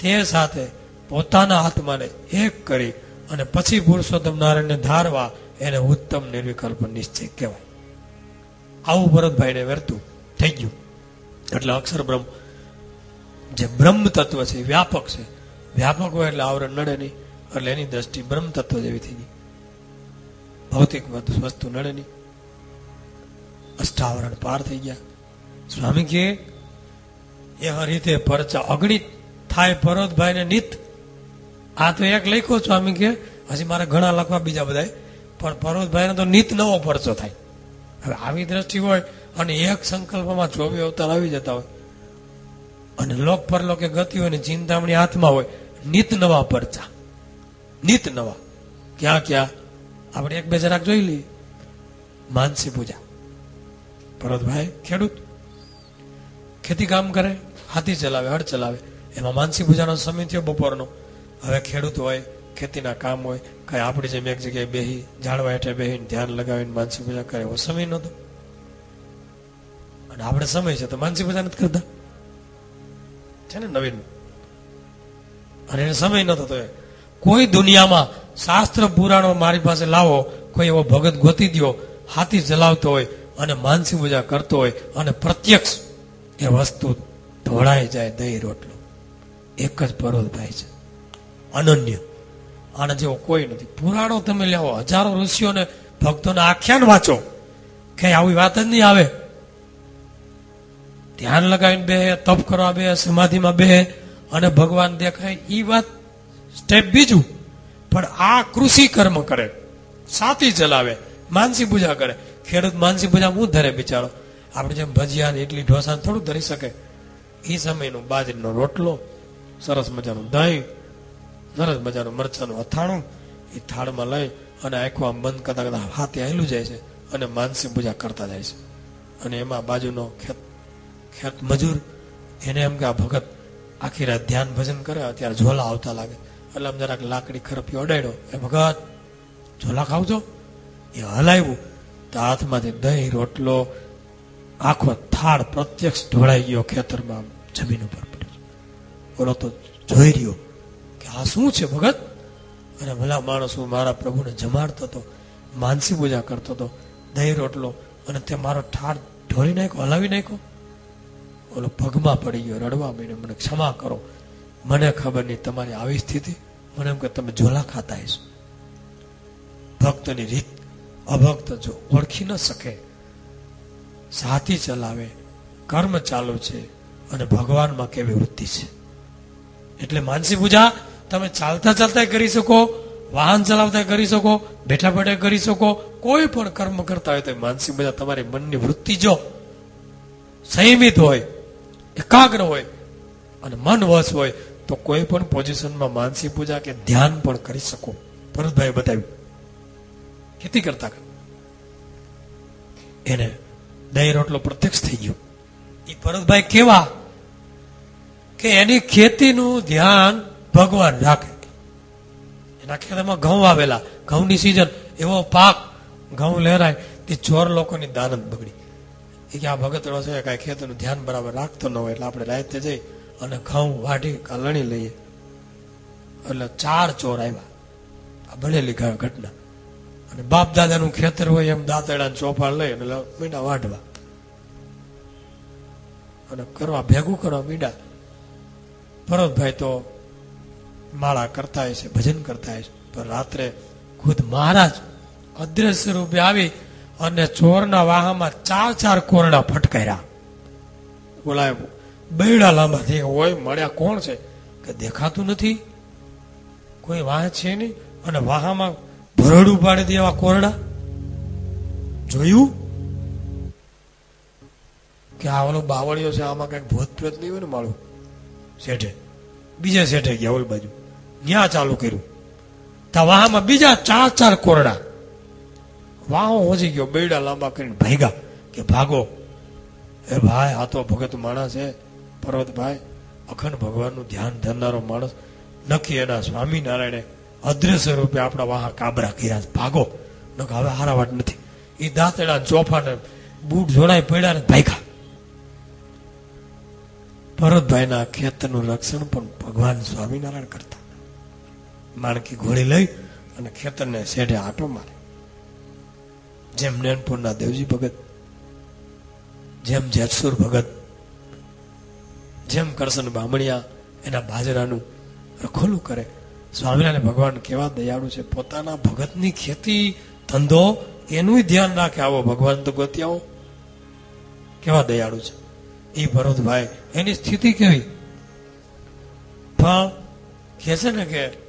તે સાથે પોતાના આત્માને એક કરી અને પછી પુરુષોત્તમ નારાયણને ધારવા એને ઉત્તમ નિર્વિકલ્પ નિશ્ચય કહેવાય આવું ભરતભાઈને વેરતું, થઈ ગયું. એટલે અક્ષર બ્રહ્મ. જે બ્રહ્મ તત્વ છે વ્યાપક છે. વ્યાપક હોય એટલે આવરણ નડે નહીં, એટલે એની દ્રષ્ટિ બ્રહ્મ તત્વ જેવી થઈ ગઈ. ભૌતિક વસ્તુ નડે નહીં. અષ્ટાવરણ પાર થઈ ગયા. સ્વામી કે, એ રીતે પરચા અગણિત થાય પરોતભાઈ ને નિત. આ તો એક લખ્યો સ્વામી કે, હજી મારે ઘણા લખવા બીજા બધા પણ પરોતભાઈ તો નીત નવો પરચો થાય. હવે આવી દ્રષ્ટિ હોય અને એક સંકલ્પમાં ચોવી અવતાર આવી જતા હોય. અને લોક પરલોકે ગતિ હોય ને ચિંતામણી હાથમાં હોય, નિત નવા પરચા. નિત નવા. ક્યાં ક્યાં? આપણે એક બે જરાક જોઈ લઈએ. માનસી પૂજા. ભરતભાઈ ખેડૂત. ખેતી કામ કરે, હાથી ચલાવે, હળ ચલાવે. એમાં માનસી પૂજાનો સમય થયો બપોરનો. હવે ખેડૂત હોય ખેતીના કામ હોય, કઈ આપણી જેમ એક જગ્યાએ બેહી ઝાડવા હેઠે બેહીને ધ્યાન લગાવીને માનસી પૂજા કરે એવો સમય નહોતો. અને આપણે સમય છે તો માનસી પૂજા નથી કરતા. છે ને નવીન? અને એને સમય નતો થતો કોઈ દુનિયામાં શાસ્ત્ર પુરાણો મારી પાસે લાવો, કોઈ એવો ભગત ગોતી દો હાથી ચલાવતો હોય, અને માનસી પૂજા કરતો હોય, અને પ્રત્યક્ષ એ વસ્તુ ઢોળાઈ જાય દહીં રોટલો. એક જ પરોલભાઈ છે. અનન્ય. આના જેવો કોઈ નથી. પુરાણો તમે લેવો, હજારો ઋષિઓને ભક્તોના આખ્યાન વાંચો. કે આવી વાત જ નહીં આવે. ધ્યાન લગાવીને બે તપ કરવા બે સમાધિમાં બે અને ભગવાન દેખાય એ વાત સ્ટેપ બીજું. પણ આ કૃષિ કર્મ કરે સાથી ચલાવે, માનસી પૂજા કરે. ખેડૂત માનસી પૂજા હું ધરે બિચારો? આપણે જેમ ભજીયા ઇડલી ઢોસા થોડું ધરી શકે. એ સમયનું બાજરીનો રોટલો, સરસ મજાનું દહીં સરસ મજાનું મરચાનું અથાણું એ થાળમાં લઈ અને આંખો આમ બંધ કરતા કરતા હાથે આવેલું જાય છે અને માનસિક પૂજા કરતા જાય છે. અને એમાં બાજુનો ખેત ખેત મજૂર, એને એમ કે આ ભગત આખી રાત ધ્યાન ભજન કરે, અત્યારે ઝોલા આવતા લાગે. એટલે આમ જરાક લાકડી ખરપી અડાડ્યો. એ ભગત, ઝોલા ખાવજો એ હલાવ્યું. તો હાથમાંથી દહીં, રોટલો, આખો થાળ પ્રત્યક્ષ ઢોળાઈ ગયો ખેતરમાં જમીન ઉપર પડ્યો. ઓલો તો જોઈ રહ્યો. કે આ શું છે ભગત? અને ભલા માણસ હું મારા પ્રભુને જમાડતો હતો માનસી પૂજા કરતો હતો દહીં રોટલો અને તે મારો ઠાર ઢોળી નાખ્યો, હલાવી નાખ્યો. ઓલો પગમાં પડી ગયો, રડવા માંડ્યો, મને ક્ષમા કરો. મને ખબર નહીં તમારી આવી સ્થિતિ. મને એમ કે તમે ઝોલા ખાતા હશો. ભક્તની રીત અભક્ત જો ઓળખી ન શકે, સાથી ચલાવે, કર્મ ચાલુ છે અને ભગવાનમાં કેવી વૃત્તિ છે. એટલે માનસી પૂજા તમે ચાલતા ચાલતા કરી શકો, વાહન ચલાવતા કરી શકો, બેઠા બેઠા કરી શકો, કોઈ પણ કર્મ કરતા હોય તો માનસિક પૂજા તમારી મનની વૃત્તિ જો સંયમિત હોય, એકાગ્ર હોય અને મન વશ હોય, તો કોઈ પણ પોઝિશનમાં માનસિક પૂજા કે ધ્યાન પણ કરી શકો. ભરતભાઈ બતાવ્યું. ખેતી કરતા. એને દહીં રોટલો પ્રત્યક્ષ થઈ ગયો. એ ભરતભાઈ કેવા કે એની ખેતીનું ધ્યાન ભગવાન રાખે. એના ખેતરમાં ઘઉં આવેલા ઘઉંની સિઝન એવો પાક. ઘઉં લહેરાય. તે ચોર લોકોની દાનત બગડી. એ કે આ ભગતડો છે, કાંઈ ખેતરનું ધ્યાન બરાબર રાખતો ન હોય એટલે આપણે રાતે જઈ અને ઘઉં વાઢી કાલણી લઈએ. એટલે ચાર ચોર આવ્યા આ બનેલી ઘટના. અને બાપ દાદાનું ખેતર હોય એમ દાંતડા ચોપાળ લઈ એટલે મીંડા વાઢવા. અને કરવા ભેગું કરવા મીંડા. ભરતભાઈ તો માળા કરતા છે, ભજન કરતા છે. પણ રાત્રે ખુદ મહારાજ અદ્રશ્ય રૂપે આવી અને ચોરના વાહામાં ચાર ચાર કોરડા ફટકાર્યા. બોલાય, બૈડા લાંબા થઈ હોય મળ્યા કોણ છે? કે દેખાતું નથી. કોઈ વાહ છે નહીં. અને વાહામાં ભરડું પાડી દેવા કોરડા. જોયું? કે આ ઓલો બાવળિયો છે, આમાં કંઈક ભૂત પ્રેત નહીં હોય ને માળું? શેઠે. બીજા શેઠે ગયા, ઓલ બાજુ. ત્યાં ચાલુ કર્યું. તા વાહમાં બીજા ચાર ચાર કોરડા. વાહો હોજી ગયો, બેડા લાંબા કરીને ભાગ્યા કે ભાગો. એ ભાઈ, આ તો ભગત માણસ છે પર્વતભાઈ અખંડ ભગવાનનું ધ્યાન ધરનારો માણસ. નક્કી એના સ્વામિનારાયણે અદ્રશ્ય રૂપે આપણા વાહા કાબરા કર્યા ભાગો. ન હવે હારા વાત નથી. એ દાંતડા ચોફાને બૂટ જોડાઈ પડ્યા ને ભાગ્યા. ભરતભાઈના ખેતરનું રક્ષણ પણ ભગવાન સ્વામિનારાયણ કરતા. માણકી ઘોડી લઈ અને ખેતરને શેઢે આટો મારે. જેમ નેનપુરના દેવજી ભગત, જેમ જેતસુર ભગત, જેમ કરશન બામણિયા એના બાજરાનું રખોલું કરે. સ્વામિનારાયણ ભગવાન કેવા દયાળુ છે. પોતાના ભગતની ખેતી, ધંધો એનું ધ્યાન રાખે. આવો ભગવાન તો ગોતી આવો. કેવા દયાળુ છે. એ ભરતભાઈ, એની સ્થિતિ કેવી? પણ કે છે ને કે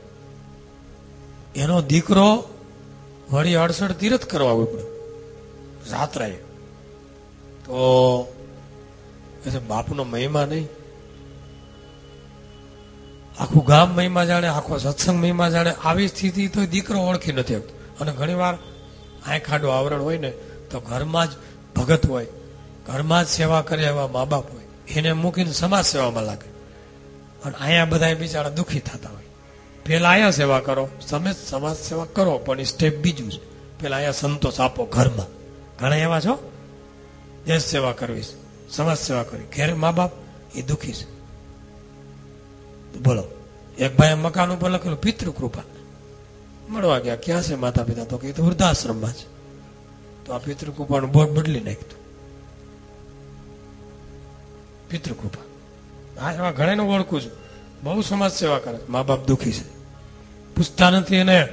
એનો દીકરો વળી અડસઠ તીરથ કરવા ઉપડ્યો રાત્રે. તો બાપનો મહિમા નહીં. આખું ગામ મહિમા જાણે, આખો સત્સંગ મહિમા જાણે. આવી સ્થિતિ તો દીકરો ઓળખી નથી શકતો. અને ઘણીવાર આંખ ખાડું આવરણ હોય ને, તો ઘરમાં જ ભગત હોય, ઘરમાં જ સેવા કરે એવા મા બાપ હોય. એને મૂકીને સમાજ સેવામાં લાગે. અને અહીંયા બધા બિચારા દુઃખી થતા હોય. પેલા અહીંયા સેવા કરો. તમે સમાજ સેવા કરો, પણ સ્ટેપ બીજું છે. પેલાયા સંતોષ આપો ઘરમાં. ઘણા એવા છો? દેશ સેવા કરવી સમાજ સેવા કરવી. ઘેર મા બાપ, એ દુઃખી છે. બોલો, એક ભાઈ મકાન ઉપર લખેલું, પિતૃ કૃપા. મળવા ગયા. ક્યાં છે માતા પિતા તો કે વૃદ્ધાશ્રમમાં છે. તો આ પિતૃ કૃપાનું બોર્ડ બદલી નાખ્યું. પિતૃકૃપા હા, એવા ઘણા ઓળખું છું. બહુ સમાજ સેવા કરે મા બાપ દુખી છે. પૂછતા નથી એને.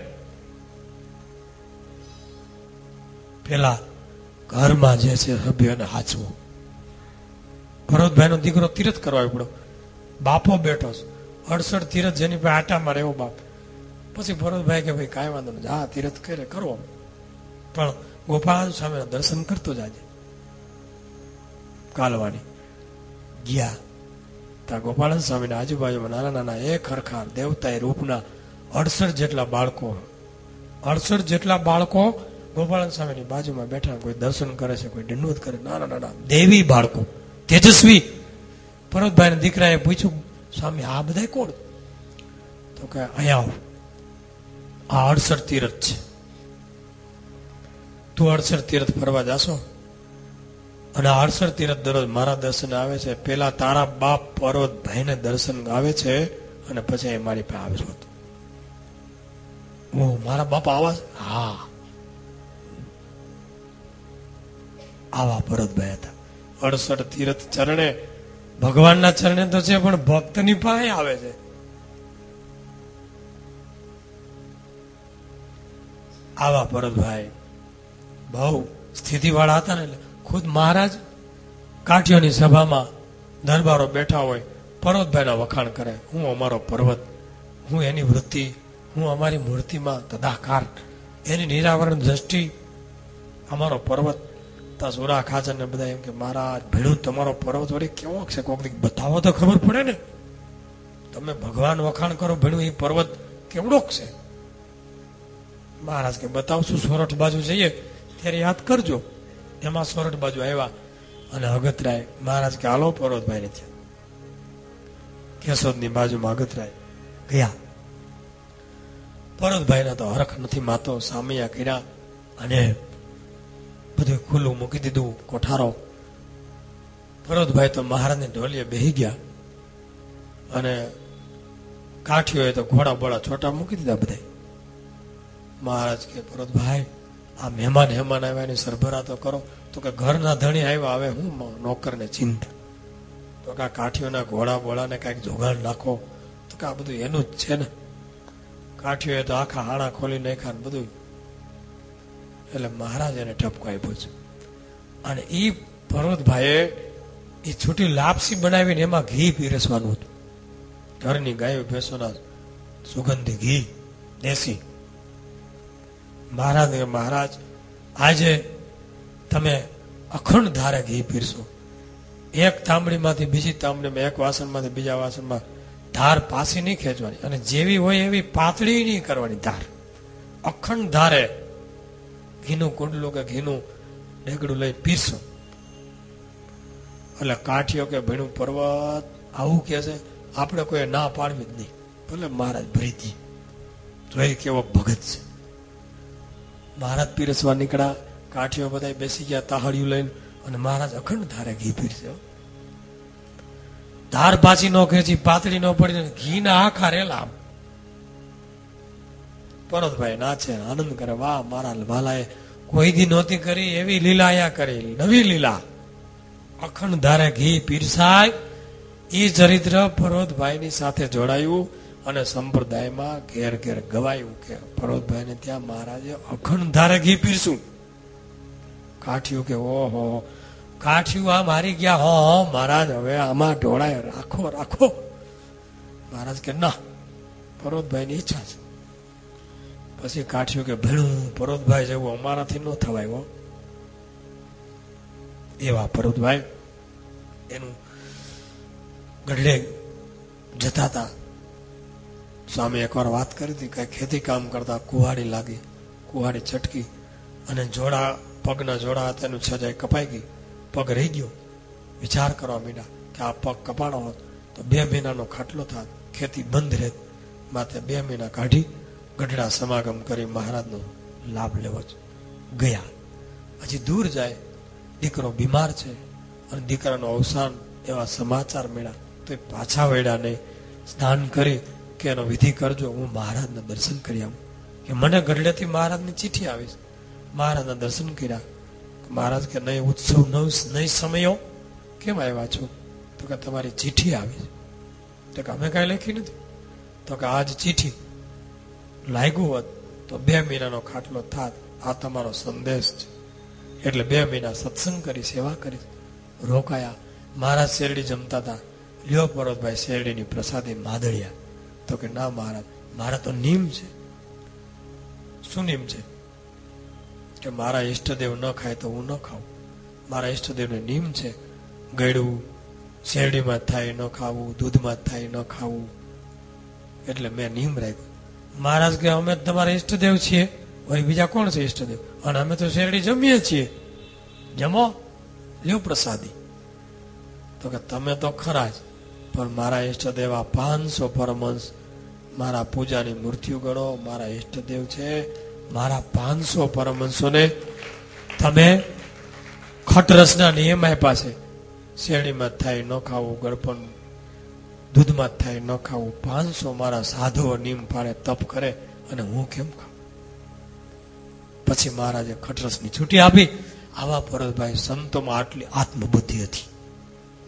પેલા ઘરમાં જે છે સભ્યોને હાચવું. ભરતભાઈ નો દીકરો તીરથ કરવા પડ્યો. બાપો બેઠો છે. અડસઠ તીરથ જેની પાસે આટા મારે એવો બાપ. પછી ભરતભાઈ કે ભાઈ કાંઈ વાંધો નહીં. હા તીરથ કરે કરો પણ ગોપાલ સ્વામી દર્શન કરતો જાજે. કાલવાની ગયા. ત્યાં ગોપાલન સ્વામીના આજુબાજુમાં નાના નાના એક હરખા દેવતા રૂપના અડસઠ જેટલા બાળકો, અડસઠ જેટલા બાળકો ગોપાલન સ્વામીની બાજુમાં બેઠા કોઈ દર્શન કરે છે, કોઈ દંડવત કરે, નાના નાના દેવી બાળકો, તેજસ્વી. ભરતભાઈ દીકરાએ પૂછ્યું, સ્વામી, આ બધા કોણ? તો કે, અહીંયા આવો. આ અડસઠ તીરથ છે. તું અડસઠ તીરથ ફરવા જાશો? અને આડસર તીરથ દરરોજ મારા દર્શન આવે છે. પેલા તારા બાપ પર્વતભાઈ ને દર્શન આવે છે અને પછી એ મારી પાસે આવે છે. મારા બાપ આવા હા. આવા ભરતભાઈ હતા. અડસઠ તીરથ ચરણે, ભગવાનના ચરણે તો છે, પણ ભક્તની પાસે આવે છે. આવા ભરતભાઈ બહુ સ્થિતિવાળા હતા ને એટલે ખુદ મહારાજ કાઠીઓની સભામાં દરબારો બેઠા હોય, પર્વતભાઈના વખાણ કરે, હું અમારો પર્વત, હું એની વૃત્તિ, હું અમારી મૂર્તિમાં તદાકાર, એની નિરાવરણ દ્રષ્ટિ, અમારો પર્વત, તા સુરા ખાચર ને બધા એમ કે, મહારાજ ભેડું તમારો પર્વત વળી કેવો છે? કોઈક બતાવો તો ખબર પડે ને. તમે ભગવાન વખાણ કરો ભેડું એ પર્વત કેવડોક છે? મહારાજ કે, બતાવશું, સોરઠ બાજુ જઈએ, ત્યારે યાદ કરજો. એમાં સોરઠ બાજુ આવ્યા અને અગતરાય મહારાજ કે, હાલો પર્વતભાઈ ને ત્યાં. કેશોદની બાજુમાં અગતરાય ગયા. પર્વતભાઈના તો હરખ નથી માતો સામૈયા કર્યા અને બધું ખુલ્લું મૂકી દીધું, કોઠારો. પર્વતભાઈ તો મહારાજને ઢોલીએ બેહી ગયા અને કાઠીઓએ તો ઘોડા બોડા છોટા મૂકી દીધા બધા મહારાજ કે, પર્વતભાઈ આ મહેમાન હેમાન આવ્યા એની સરભરા તો કરો. તો કે ઘરના ધણી આવ્યા, હવે હું નોકરને ચિંતા. તો કે આ કાઠીઓના ઘોડા બોળાને કાંઈક જોગાડ નાખો. તો કે આ બધું એનું જ છે ને. કાઠીઓએ તો આખા હાડા ખોલી નાખ્યા ને બધું. એટલે મહારાજ એને ઠપકો આપ્યો છે. અને એ પર્વતભાઈએ એ છૂટી લાપસી બનાવીને એમાં ઘી પીરસવાનું હતું. ઘરની ગાયો ભેંસોના સુગંધી ઘી, દેશી. મહારાજ ને મહારાજ, આજે તમે અખંડ ધારે ઘી પીરશો એક તાંબડીમાંથી બીજી તાંબડીમાં, એક વાસણમાંથી બીજા વાસણમાં ધાર પાસી નહીં ખેંચવાની અને જેવી હોય એવી પાતળી નહીં કરવાની ધાર. અખંડ ધારે ઘીનું કુંડલું કે ઘીનું ડેગડું લઈ પીરશો એટલે કાઠીઓ કે ભીણું પર્વત આવું કે છે, આપણે કોઈ ના પાડવી જ નહીં. ભલે મહારાજ ભરી દી એ કેવો ભગત છે. મહારાજ પીરસવા નીકળ્યા કાઠીઓ બધા બેસી ગયા તાહડિયું લઈને, અને મહારાજ અખંડ ધારે ઘી પીરસ્યો. ધાર પાછી નો ખેંચી પાતળી નો પડી ઘી ના આખા રેલા. પરોતભાઈ નાચે આનંદ કરે, વાહ, મારા વાલાએ કોઈ દી નહોતી કરી, એવી લીલા આયા કરી, નવી લીલા. અખંડ ધારે ઘી પીરસાય એ ચરિત્રની સાથે જોડાયું. અને સંપ્રદાયમાં ઘેર ઘેર ગવાયું કે પર્વતભાઈને ત્યાં મહારાજે અખંડ ધારે ઘી પીરસું કાઠિયું કે, ઓહો, કાઠિયું આ મારી ગયા, હો હો, મહારાજ, હવે આમાં ઢોળાય, રાખો રાખો. મહારાજ કે, ના પર્વતભાઈની ઈચ્છા છે. પછી કાઠિયું કે ભેણું પર્વતભાઈ જેવું અમારાથી ન થવાય, હો. એવા પર્વતભાઈ એનું ગઢડે જતા હતા. સ્વામી એકવાર વાત કરી હતી કે ખેતી કામ કરતા કુહાડી લાગી, કુહાડી છટકી અને જોડા, પગના જોડા હતા, એનું છજાઈ કપાઈ ગઈ, પગ રહી ગયો. વિચાર કરવા માંડ્યા કે આ પગ કપાણો હોત તો બે મહિનાનો ખાટલો થાત, ખેતી બંધ રહેત. માથે બે મહિના કાઢી, ગઢડા સમાગમ કરી મહારાજનો લાભ લેવો છે ગયા. હજી દૂર જાય, દીકરો બીમાર છે અને દીકરાનું અવસાન એવા સમાચાર મળ્યા. તો એ પાછા વળ્યા નહીં. સ્નાન કરી કે એનો વિધિ કરજો, હું મહારાજના દર્શન કરી આવું. કે મને ગઢડેથી મહારાજની ચિઠ્ઠી આવી છે. મહારાજના દર્શન કર્યા. મહારાજ કે નહીં, ઉત્સવ નવ- નહીં સમયો કેમ આવ્યા છો? તો કે તમારી ચીઠી આવી તો કે અમે કાંઈ લખી નથી. તો કે આજ ચીઠી લાગ્યું હોત તો બે મહિનાનો ખાટલો થાત. આ તમારો સંદેશ છે. એટલે બે મહિના સત્સંગ કરી, સેવા કરી. રોકાયા. મહારાજ શેરડી જમતા હતા. લ્યો પરોતભાઈ શેરડીની પ્રસાદી માદળિયા. તો કે, ના મહારાજ, મારા તો નિયમ છે. શું નિયમ છે? કે મારા ઈષ્ટદેવ ન ખાય તો હું ન ખાઉં. મારા ઈષ્ટદેવનો નિયમ છે. ગળ્યું, શેરડીમાં થાય ન ખાવું, દૂધમાં થાય ન ખાવું. એટલે મેં નિયમ રાખ્યો. મહારાજ કે, અમે તમારા ઈષ્ટદેવ છીએ. વળી બીજા કોણ છે ઈષ્ટદેવ? અને અમે તો શેરડી જમીએ છીએ. જમો. લ્યો પ્રસાદી. તો કે, તમે તો ખરા જ, પણ મારા ઈષ્ટદેવ આ પાંચસો પરમહંસ મારા પૂજાની મૂર્તિઓ ગણો, મારા ઈષ્ટદેવ છે, મારા પાંચસો પરમહંસોને તમે ખટરસના નિયમ આપ્યા છે. શેરડીમાં થાય ન ખાવું, ગળપણ દૂધમાં થાય ન ખાવું, પાંચસો મારા સાધુઓ નિયમ પાડે તપ કરે અને હું કેમ ખાઉં? પછી મહારાજે ખટરસની છૂટી આપી. આવા ભરતભાઈ સંતોમાં આટલી આત્મબુદ્ધિ હતી.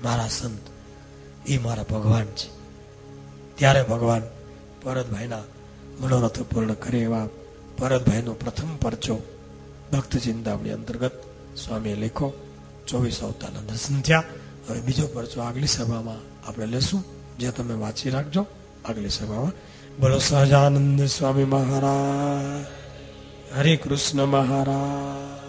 મારા સંત, એ મારા ભગવાન છે. ત્યારે ભગવાન ભરતભાઈના મનોરથ પૂર્ણ કરે એવા ભરતભાઈનો પ્રથમ પરચો ભક્ત ચિંતામણી અંતર્ગત સ્વામીએ લેખો, ચોવીસ અવતારના દર્શન થયા. હવે બીજો પરચો આગલી સભામાં આપણે લેશું. જે તમે વાંચી રાખજો આગલી સભામાં. બોલો સહજાનંદ સ્વામી મહારાજ. હરે કૃષ્ણ મહારાજ.